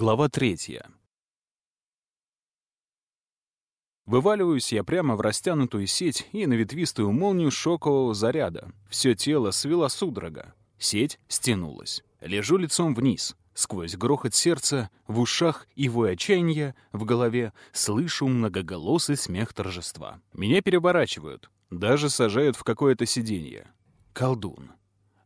Глава третья. Вываливаюсь я прямо в растянутую сеть и на ветвистую молнию шокового заряда. Все тело свело судорога. Сеть стянулась. Лежу лицом вниз. Сквозь грохот сердца, в ушах и вой отчаяния, в голове слышу многоголосый смех торжества. Меня переворачивают, даже сажают в какое-то сиденье. Колдун.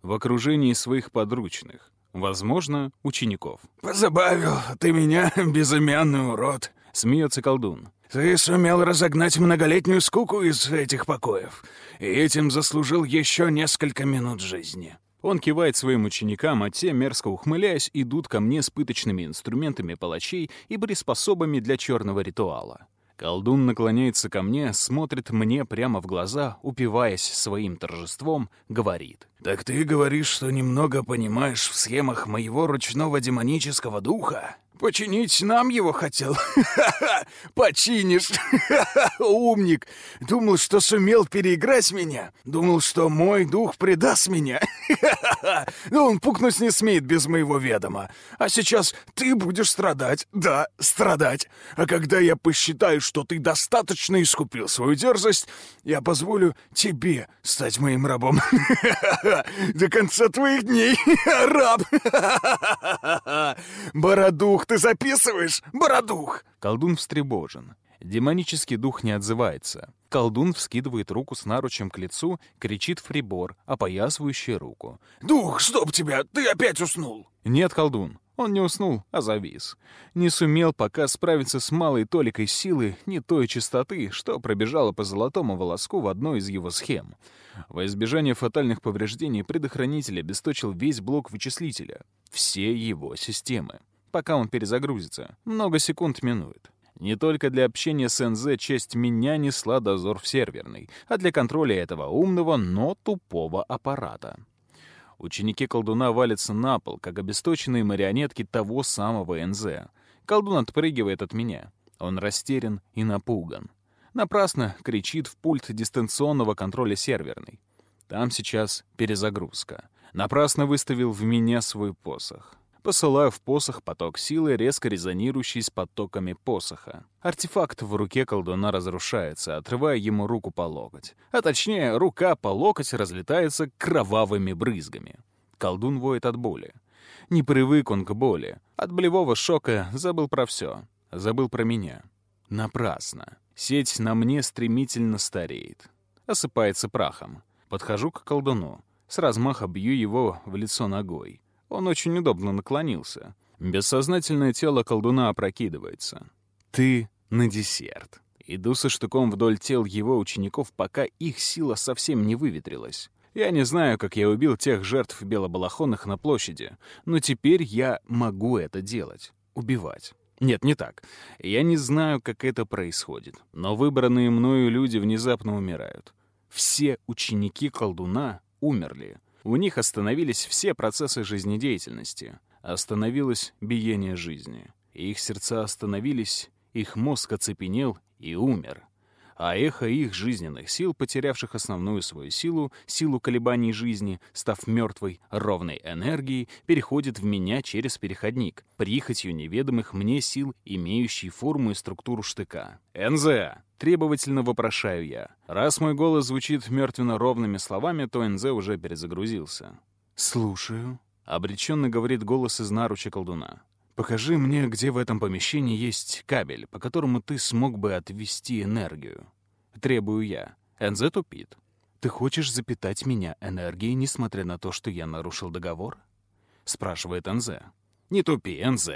В окружении своих подручных. Возможно, учеников. «Позабавил ты меня, безымянный урод!» — смеется колдун. «Ты сумел разогнать многолетнюю скуку из этих покоев, и этим заслужил еще несколько минут жизни». Он кивает своим ученикам, а те, мерзко ухмыляясь, идут ко мне с пыточными инструментами палачей и приспособами для черного ритуала. Колдун наклоняется ко мне, смотрит мне прямо в глаза, упиваясь своим торжеством, говорит. «Так ты говоришь, что немного понимаешь в схемах моего ручного демонического духа?» Починить нам его хотел? Починишь! Умник! Думал, что сумел переиграть меня? Думал, что мой дух предаст меня? Ну, он пукнуть не смеет без моего ведома. А сейчас ты будешь страдать. Да, страдать. А когда я посчитаю, что ты достаточно искупил свою дерзость, я позволю тебе стать моим рабом. До конца твоих дней, раб! Бородух, ты записываешь, бородух!» Колдун встревожен. Демонический дух не отзывается. Колдун вскидывает руку с наручем к лицу, кричит фрибор, опоясывающий руку. «Дух, чтоб тебя! Ты опять уснул!» «Нет, колдун, он не уснул, а завис. Не сумел пока справиться с малой толикой силы, не той чистоты, что пробежала по золотому волоску в одной из его схем. Во избежание фатальных повреждений предохранитель обесточил весь блок вычислителя, все его системы пока он перезагрузится. Много секунд минует. Не только для общения с НЗ честь меня несла дозор в серверной, а для контроля этого умного, но тупого аппарата. Ученики колдуна валятся на пол, как обесточенные марионетки того самого НЗ. Колдун отпрыгивает от меня. Он растерян и напуган. Напрасно кричит в пульт дистанционного контроля серверной. Там сейчас перезагрузка. Напрасно выставил в меня свой посох. Посылаю в посох поток силы, резко резонирующий с потоками посоха. Артефакт в руке колдуна разрушается, отрывая ему руку по локоть. А точнее, рука по локоть разлетается кровавыми брызгами. Колдун воет от боли. Не привык он к боли. От болевого шока забыл про все. Забыл про меня. Напрасно. Сеть на мне стремительно стареет. Осыпается прахом. Подхожу к колдуну. С размаха бью его в лицо ногой. Он очень удобно наклонился. Бессознательное тело колдуна опрокидывается. «Ты на десерт». Иду со штыком вдоль тел его учеников, пока их сила совсем не выветрилась. Я не знаю, как я убил тех жертв белобалахонных на площади, но теперь я могу это делать. Убивать. Нет, не так. Я не знаю, как это происходит, но выбранные мною люди внезапно умирают. Все ученики колдуна умерли. У них остановились все процессы жизнедеятельности. Остановилось биение жизни. Их сердца остановились, их мозг оцепенел и умер. А эхо их жизненных сил, потерявших основную свою силу, силу колебаний жизни, став мертвой, ровной энергией, переходит в меня через переходник, прихотью неведомых мне сил, имеющий форму и структуру штыка. «НЗ, Требовательно вопрошаю я. Раз мой голос звучит мертвенно-ровными словами, то НЗ уже перезагрузился. «Слушаю», — обреченно говорит голос из наруча колдуна. «Покажи мне, где в этом помещении есть кабель, по которому ты смог бы отвести энергию». Требую я. НЗ тупит. «Ты хочешь запитать меня энергией, несмотря на то, что я нарушил договор?» Спрашивает НЗ. «Не тупи, НЗ!»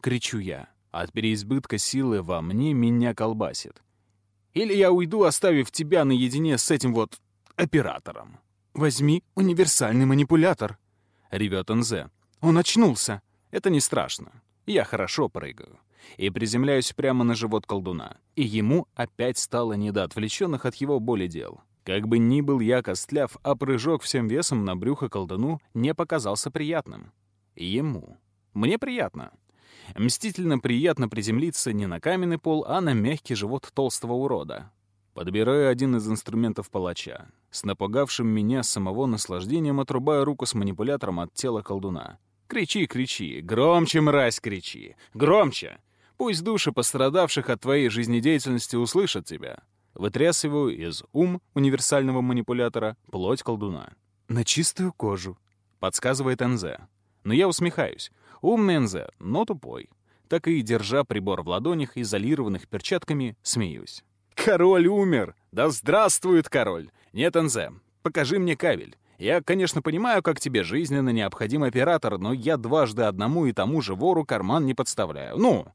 Кричу я. От переизбытка силы во мне меня колбасит. Или я уйду, оставив тебя наедине с этим вот оператором. Возьми универсальный манипулятор, — ревет НЗ. Он очнулся. Это не страшно. Я хорошо прыгаю. И приземляюсь прямо на живот колдуна. И ему опять стало не до отвлеченных от его боли дел. Как бы ни был я костляв, а прыжок всем весом на брюхо колдуну не показался приятным. Ему. Мне приятно. Мстительно приятно приземлиться не на каменный пол, а на мягкий живот толстого урода. Подбираю один из инструментов палача. С напугавшим меня самого наслаждением отрубаю руку с манипулятором от тела колдуна. Кричи, кричи, громче, мразь, кричи. Громче! Пусть души пострадавших от твоей жизнедеятельности услышат тебя. Вытрясываю из ум универсального манипулятора плоть колдуна. «На чистую кожу», — подсказывает НЗ. Но я усмехаюсь. Умный НЗ, но тупой. Так и, держа прибор в ладонях, изолированных перчатками, смеюсь. «Король умер! Да здравствует король! Нет, НЗ, покажи мне кабель. Я, конечно, понимаю, как тебе жизненно необходим оператор, но я дважды одному и тому же вору карман не подставляю. Ну,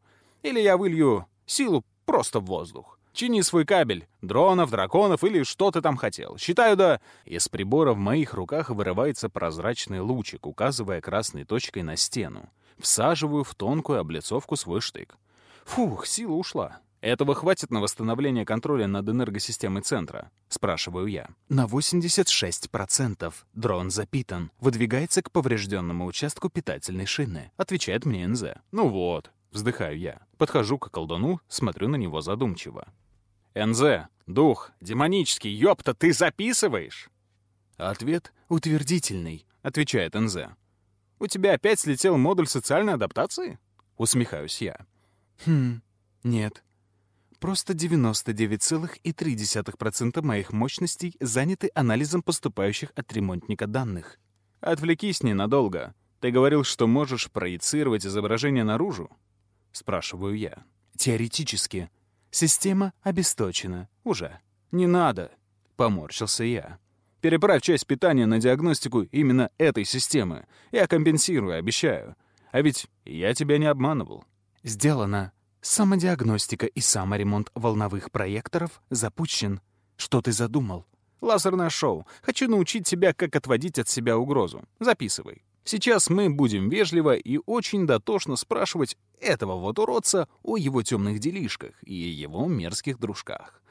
или я вылью силу просто в воздух. Чини свой кабель, дронов, драконов или что ты там хотел. Считаю, да...» Из прибора в моих руках вырывается прозрачный лучик, указывая красной точкой на стену. Всаживаю в тонкую облицовку свой штык. Фух, сила ушла. Этого хватит на восстановление контроля над энергосистемой центра? Спрашиваю я. На 86%. Дрон запитан. Выдвигается к поврежденному участку питательной шины. Отвечает мне НЗ. Ну вот. Вздыхаю я. Подхожу к колдуну, смотрю на него задумчиво. «НЗ, дух, демонический, ёпта, ты записываешь?» Ответ утвердительный, отвечает НЗ. «У тебя опять слетел модуль социальной адаптации?» Усмехаюсь я. «Хм, нет. Просто 99,3% моих мощностей заняты анализом поступающих от ремонтника данных. Отвлекись ненадолго. Ты говорил, что можешь проецировать изображение наружу?» Спрашиваю я. «Теоретически. Система обесточена. Уже. Не надо. Поморщился я. Переправь часть питания на диагностику именно этой системы. Я компенсирую, обещаю. А ведь я тебя не обманывал. Сделано. Самодиагностика и саморемонт волновых проекторов запущен. Что ты задумал? Лазерное шоу. Хочу научить тебя, как отводить от себя угрозу. Записывай. Сейчас мы будем вежливо и очень дотошно спрашивать этого вот уродца о его темных делишках и его мерзких дружках.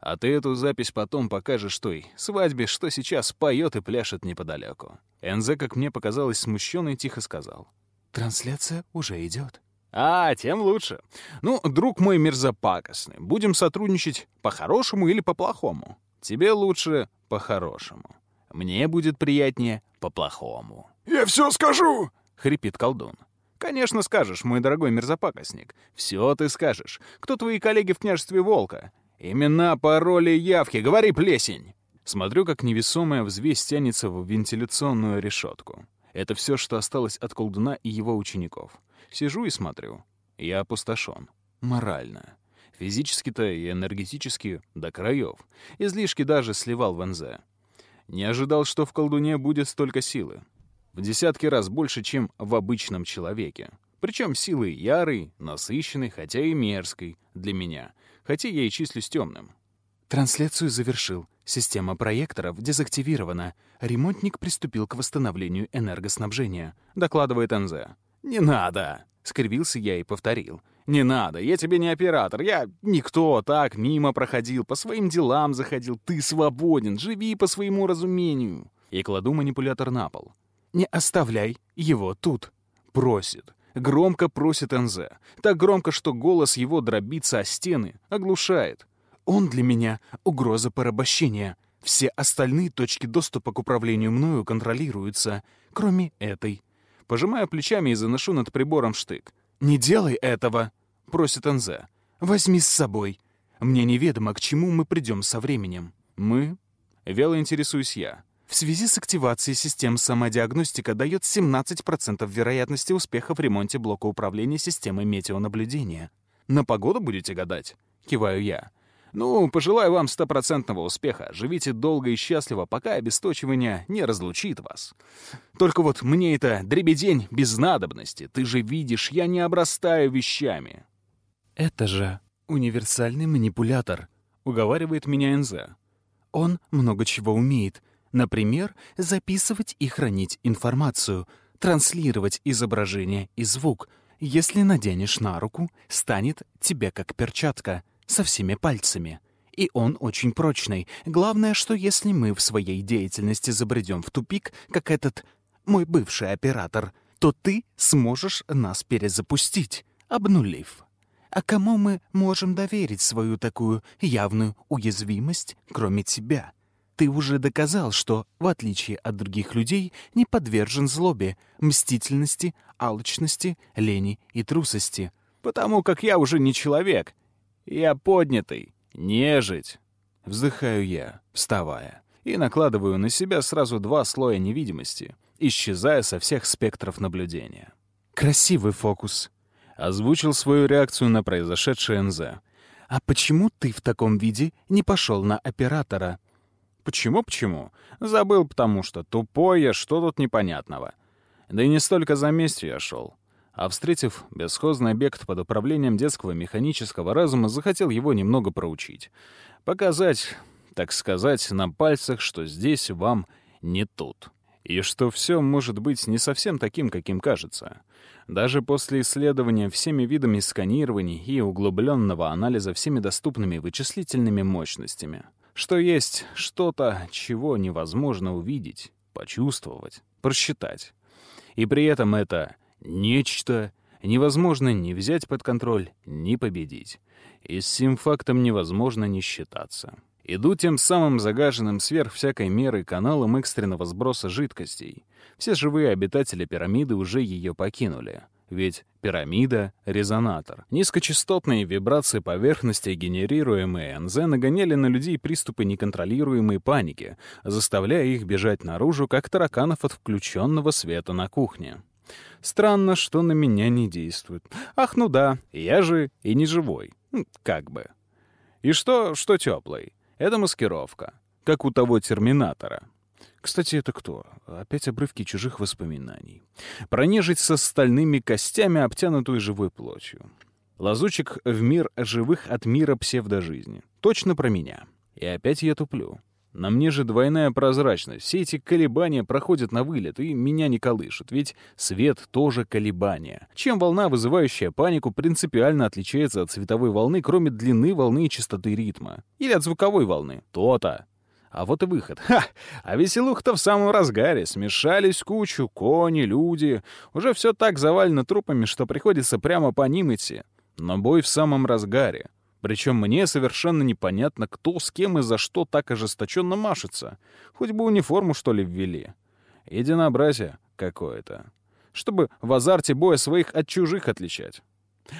А ты эту запись потом покажешь той свадьбе, что сейчас поет и пляшет неподалеку. Энзе, как мне показалось, смущенный тихо сказал. «Трансляция уже идет. «А, тем лучше. Ну, друг мой мерзопакостный, будем сотрудничать по-хорошему или по-плохому? Тебе лучше по-хорошему. Мне будет приятнее по-плохому». «Я все скажу!» — хрипит колдун. «Конечно скажешь, мой дорогой мерзопакостник. Все ты скажешь. Кто твои коллеги в княжестве Волка? Имена, пароли, явки. Говори, плесень!» Смотрю, как невесомая взвесь тянется в вентиляционную решетку. Это все, что осталось от колдуна и его учеников. Сижу и смотрю. Я опустошен. Морально. Физически-то и энергетически до краев. Излишки даже сливал в НЗ. Не ожидал, что в колдуне будет столько силы. В десятки раз больше, чем в обычном человеке. Причем силы ярой, насыщенной, хотя и мерзкой для меня, хотя я и числюсь темным. Трансляцию завершил. Система проекторов дезактивирована. Ремонтник приступил к восстановлению энергоснабжения, докладывает НЗ. «Не надо!» — скривился я и повторил. «Не надо, я тебе не оператор, я никто, так, мимо проходил, по своим делам заходил, ты свободен, живи по своему разумению». И кладу манипулятор на пол. «Не оставляй его тут», — просит. Громко просит НЗ. Так громко, что голос его дробится о стены, оглушает. Он для меня — угроза порабощения. Все остальные точки доступа к управлению мною контролируются, кроме этой. Пожимаю плечами и заношу над прибором штык. «Не делай этого!» — просит НЗ. «Возьми с собой. Мне неведомо, к чему мы придем со временем». «Мы?» — вяло интересуюсь я. В связи с активацией систем самодиагностика дает 17% вероятности успеха в ремонте блока управления системой метеонаблюдения. «На погоду будете гадать?» — киваю я. «Ну, пожелаю вам стопроцентного успеха. Живите долго и счастливо, пока обесточивание не разлучит вас. Только вот мне это дребедень без надобности. Ты же видишь, я не обрастаю вещами». «Это же универсальный манипулятор», — уговаривает меня НЗ. «Он много чего умеет. Например, записывать и хранить информацию, транслировать изображение и звук. Если наденешь на руку, станет тебе как перчатка — со всеми пальцами. И он очень прочный. Главное, что если мы в своей деятельности забредем в тупик, как этот мой бывший оператор, то ты сможешь нас перезапустить, обнулив. А кому мы можем доверить свою такую явную уязвимость, кроме тебя? Ты уже доказал, что, в отличие от других людей, не подвержен злобе, мстительности, алчности, лени и трусости. Потому как я уже не человек. Я поднятый, нежить. Вздыхаю я, вставая, и накладываю на себя сразу два слоя невидимости, исчезая со всех спектров наблюдения. «Красивый фокус», — озвучил свою реакцию на произошедшее НЗ. «А почему ты в таком виде не пошел на оператора?» Почему-почему? Забыл, потому что тупой я, что тут непонятного. Да и не столько за местью я шел. А встретив бесхозный объект под управлением детского механического разума, захотел его немного проучить. Показать, так сказать, на пальцах, что здесь вам не тут. И что все может быть не совсем таким, каким кажется. Даже после исследования всеми видами сканирований и углубленного анализа всеми доступными вычислительными мощностями — что есть что-то, чего невозможно увидеть, почувствовать, просчитать. И при этом это нечто невозможно ни взять под контроль, ни победить. И с сим фактом невозможно не считаться. Иду тем самым загаженным сверх всякой меры каналом экстренного сброса жидкостей. Все живые обитатели пирамиды уже ее покинули. Ведь пирамида — резонатор. Низкочастотные вибрации поверхности, генерируемые НЗ, нагоняли на людей приступы неконтролируемой паники, заставляя их бежать наружу, как тараканов от включенного света на кухне. Странно, что на меня не действует. Ах, ну да, я же и не живой. Как бы. И что, что теплый? Это маскировка. Как у того терминатора. Кстати, это кто? Опять обрывки чужих воспоминаний. Пронежить со стальными костями, обтянутую живой плотью. Лазучик в мир живых от мира псевдожизни. Точно про меня. И опять я туплю. На мне же двойная прозрачность. Все эти колебания проходят на вылет, и меня не колышут. Ведь свет тоже колебания. Чем волна, вызывающая панику, принципиально отличается от световой волны, кроме длины волны и частоты ритма? Или от звуковой волны? То-то. А вот и выход. Ха! А веселуха-то в самом разгаре. Смешались кучу, кони, люди. Уже все так завалено трупами, что приходится прямо по ним идти. Но бой в самом разгаре. Причем мне совершенно непонятно, кто с кем и за что так ожесточенно машется. Хоть бы униформу, что ли, ввели. Единообразие какое-то. Чтобы в азарте боя своих от чужих отличать.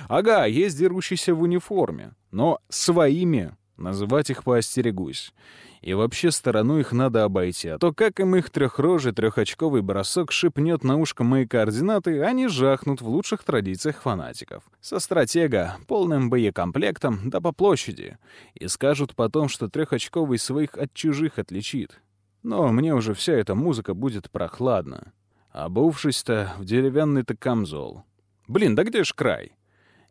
Ага, есть дерущиеся в униформе, но своими называть их поостерегусь. И вообще сторону их надо обойти, а то как им их трехрожий трехочковый бросок шипнет на ушко мои координаты, они жахнут в лучших традициях фанатиков. Со стратега, полным боекомплектом, да по площади. И скажут потом, что трехочковый своих от чужих отличит. Но мне уже вся эта музыка будет прохладна. Обувшись-то в деревянный-то камзол. Блин, да где ж край?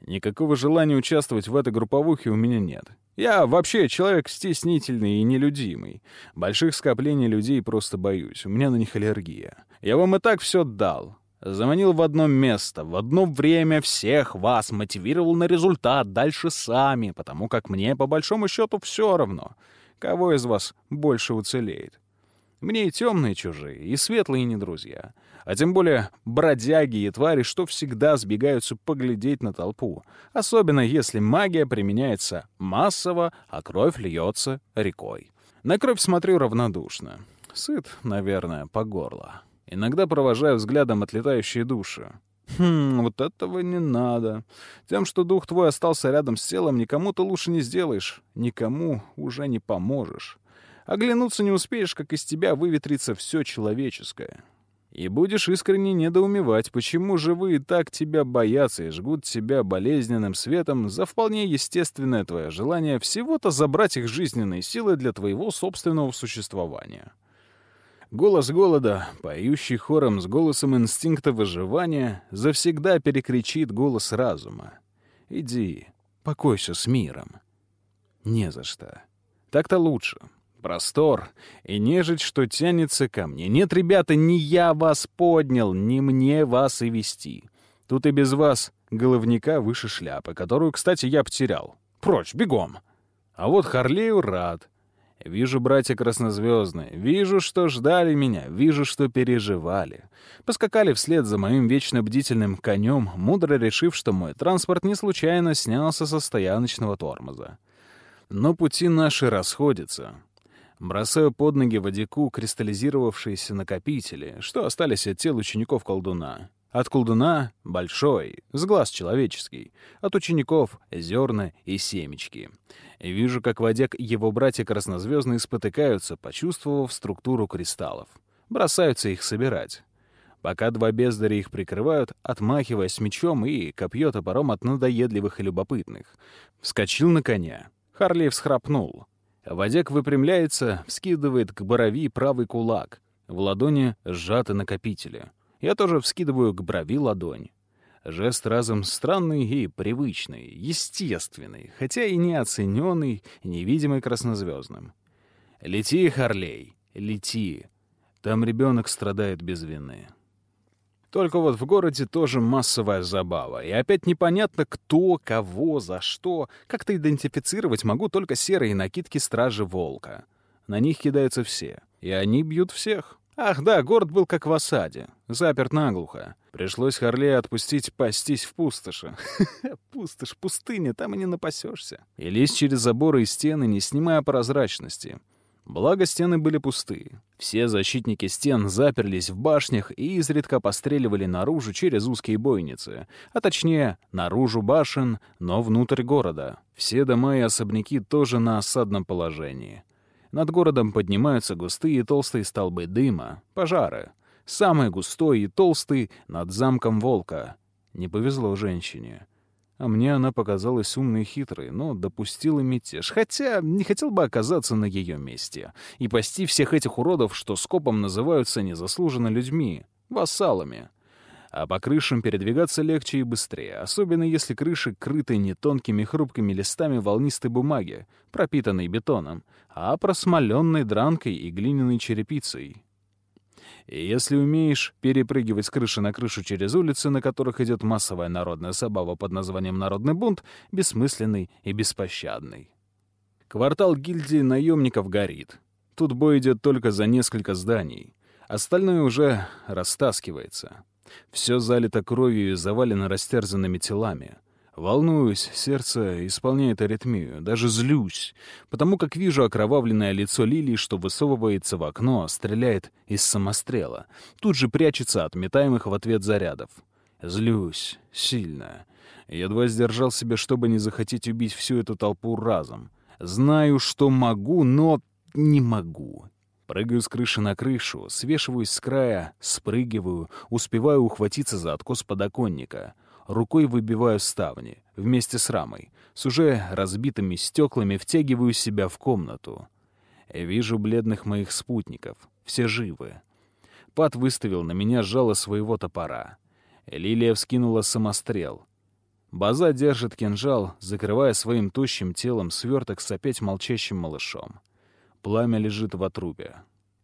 Никакого желания участвовать в этой групповухе у меня нет. Я вообще человек стеснительный и нелюдимый. Больших скоплений людей просто боюсь. У меня на них аллергия. Я вам и так все дал. Заманил в одно место, в одно время всех вас, мотивировал на результат, дальше сами, потому как мне, по большому счету, все равно, кого из вас больше уцелеет. Мне и темные чужие, и светлые не друзья а тем более бродяги и твари, что всегда сбегаются поглядеть на толпу, особенно если магия применяется массово, а кровь льется рекой. На кровь смотрю равнодушно. Сыт, наверное, по горло. Иногда провожаю взглядом отлетающие души. Хм, вот этого не надо. Тем, что дух твой остался рядом с телом, никому ты лучше не сделаешь, никому уже не поможешь. Оглянуться не успеешь, как из тебя выветрится все человеческое. И будешь искренне недоумевать, почему живые так тебя боятся и жгут тебя болезненным светом за вполне естественное твое желание всего-то забрать их жизненные силы для твоего собственного существования. Голос голода, поющий хором с голосом инстинкта выживания, завсегда перекричит голос разума. «Иди, покойся с миром». «Не за что. Так-то лучше простор и нежить, что тянется ко мне. Нет, ребята, не я вас поднял, не мне вас и вести. Тут и без вас головника выше шляпы, которую, кстати, я потерял. Прочь, бегом. А вот Харлею рад. Вижу, братья краснозвездные, вижу, что ждали меня, вижу, что переживали. Поскакали вслед за моим вечно бдительным конем, мудро решив, что мой транспорт не случайно снялся со стояночного тормоза. Но пути наши расходятся. Бросаю под ноги водяку кристаллизировавшиеся накопители, что остались от тел учеников колдуна. От колдуна — большой, с глаз человеческий. От учеников — зерна и семечки. Вижу, как водяк и его братья краснозвездные спотыкаются, почувствовав структуру кристаллов. Бросаются их собирать. Пока два бездаря их прикрывают, отмахиваясь мечом и копье топором от надоедливых и любопытных. Вскочил на коня. Харлей всхрапнул. Водяк выпрямляется, вскидывает к борови правый кулак. В ладони сжаты накопители. Я тоже вскидываю к брови ладонь. Жест разом странный и привычный, естественный, хотя и неоцененный, невидимый краснозвездным. «Лети, Харлей, лети. Там ребенок страдает без вины». Только вот в городе тоже массовая забава. И опять непонятно, кто, кого, за что. Как-то идентифицировать могу только серые накидки Стражи Волка. На них кидаются все. И они бьют всех. Ах да, город был как в осаде. Заперт наглухо. Пришлось Харлея отпустить пастись в пустоши. Пустошь, пустыня, там и не напасешься. И лезть через заборы и стены, не снимая прозрачности. Благо, стены были пустые. Все защитники стен заперлись в башнях и изредка постреливали наружу через узкие бойницы, а точнее, наружу башен, но внутрь города. Все дома и особняки тоже на осадном положении. Над городом поднимаются густые и толстые столбы дыма, пожары. Самый густой и толстый над замком волка. Не повезло женщине. А мне она показалась умной и хитрой, но допустила мятеж. Хотя не хотел бы оказаться на ее месте и пасти всех этих уродов, что скопом называются незаслуженно людьми, вассалами. А по крышам передвигаться легче и быстрее, особенно если крыши крыты не тонкими хрупкими листами волнистой бумаги, пропитанной бетоном, а просмоленной дранкой и глиняной черепицей. И если умеешь перепрыгивать с крыши на крышу через улицы, на которых идет массовая народная забава под названием «Народный бунт», бессмысленный и беспощадный. Квартал гильдии наемников горит. Тут бой идет только за несколько зданий. Остальное уже растаскивается. Все залито кровью и завалено растерзанными телами. Волнуюсь, сердце исполняет аритмию, даже злюсь, потому как вижу окровавленное лицо Лилии, что высовывается в окно, стреляет из самострела, тут же прячется от метаемых в ответ зарядов. Злюсь, сильно. Едва сдержал себя, чтобы не захотеть убить всю эту толпу разом. Знаю, что могу, но не могу. Прыгаю с крыши на крышу, свешиваюсь с края, спрыгиваю, успеваю ухватиться за откос подоконника — рукой выбиваю ставни, вместе с рамой. С уже разбитыми стеклами втягиваю себя в комнату. Вижу бледных моих спутников. Все живы. Пат выставил на меня жало своего топора. Лилия вскинула самострел. База держит кинжал, закрывая своим тощим телом сверток с опять молчащим малышом. Пламя лежит в отрубе.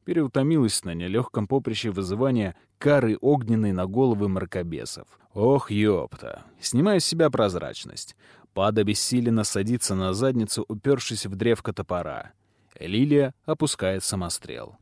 Переутомилась на нелегком поприще вызывания кары огненной на головы мракобесов. Ох, ёпта. Снимаю с себя прозрачность. Пада бессиленно садится на задницу, упершись в древко топора. Лилия опускает самострел.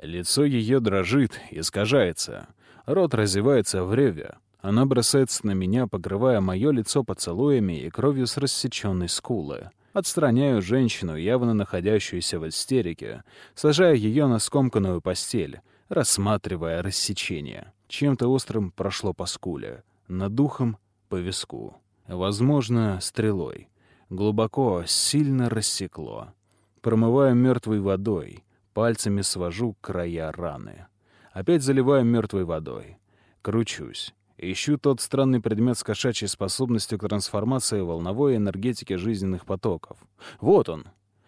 Лицо ее дрожит, искажается. Рот разевается в реве. Она бросается на меня, покрывая мое лицо поцелуями и кровью с рассеченной скулы. Отстраняю женщину, явно находящуюся в истерике, сажая ее на скомканную постель, рассматривая рассечение. Чем-то острым прошло по скуле, над духом — по виску. Возможно, стрелой. Глубоко, сильно рассекло. Промываю мертвой водой, пальцами свожу края раны. Опять заливаю мертвой водой. Кручусь. Ищу тот странный предмет с кошачьей способностью к трансформации волновой энергетики жизненных потоков. Вот он.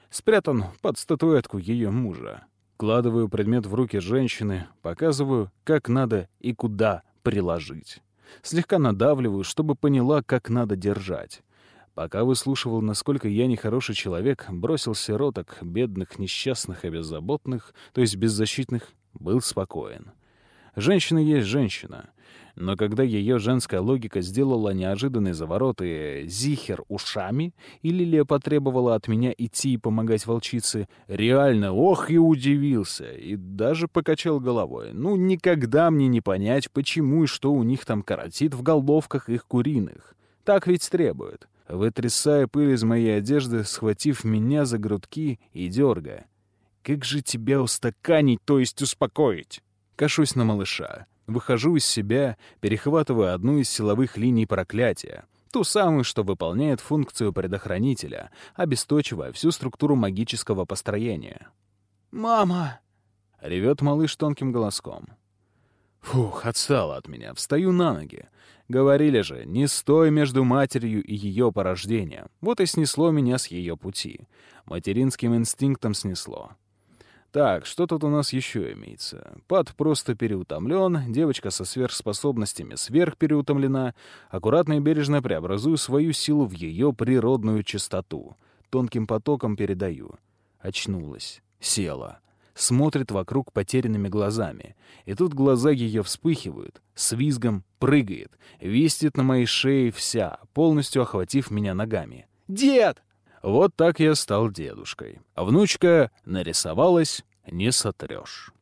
Спрятан под статуэтку ее мужа. Кладываю предмет в руки женщины, показываю, как надо и куда приложить. Слегка надавливаю, чтобы поняла, как надо держать. Пока выслушивал, насколько я нехороший человек, бросил сироток, бедных, несчастных и беззаботных, то есть беззащитных, был спокоен. Женщина есть женщина. Но когда ее женская логика сделала неожиданный заворот и зихер ушами, и Лилия потребовала от меня идти и помогать волчице, реально, ох, и удивился, и даже покачал головой. Ну, никогда мне не понять, почему и что у них там коротит в головках их куриных. Так ведь требует. Вытрясая пыль из моей одежды, схватив меня за грудки и дергая. Как же тебя устаканить, то есть успокоить? Кашусь на малыша. Выхожу из себя, перехватываю одну из силовых линий проклятия. Ту самую, что выполняет функцию предохранителя, обесточивая всю структуру магического построения. «Мама!» — ревет малыш тонким голоском. Фух, отстала от меня. Встаю на ноги. Говорили же, не стой между матерью и ее порождением. Вот и снесло меня с ее пути. Материнским инстинктом снесло. Так, что тут у нас еще имеется? Пад просто переутомлен, девочка со сверхспособностями сверхпереутомлена, аккуратно и бережно преобразую свою силу в ее природную чистоту. Тонким потоком передаю. Очнулась. Села. Смотрит вокруг потерянными глазами. И тут глаза ее вспыхивают, с визгом прыгает, вистит на моей шее вся, полностью охватив меня ногами. «Дед!» Вот так я стал дедушкой. А внучка нарисовалась, не сотрешь.